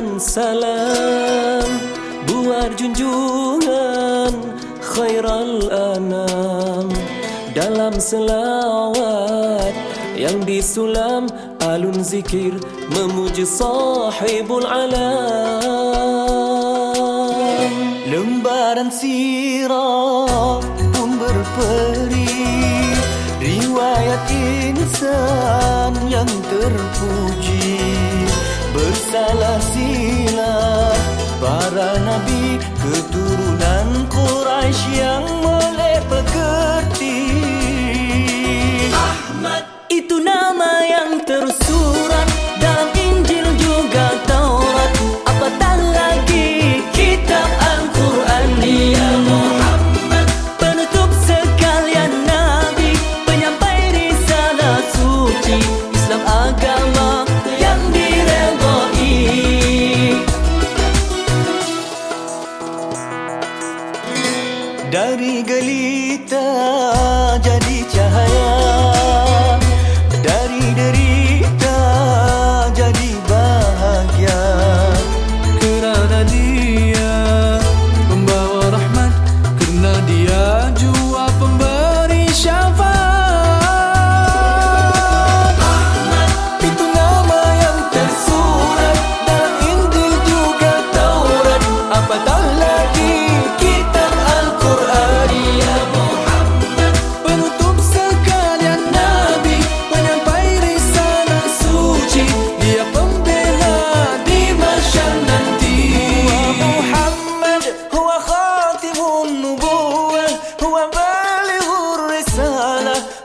dan salam. Buat junjungan khairal anam. Dalam selawat yang disulam alun zikir memuji sahibul alam. Lembaran sirah pun berperi riwayat insan yang terpuji. para nabi ketu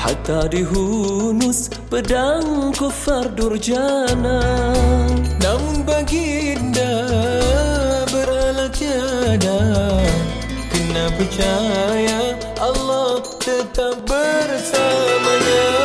Hatta dihunus pedang kufar durjana. Namun baginda beralat tiada. Kena percaya Allah tetap bersamanya.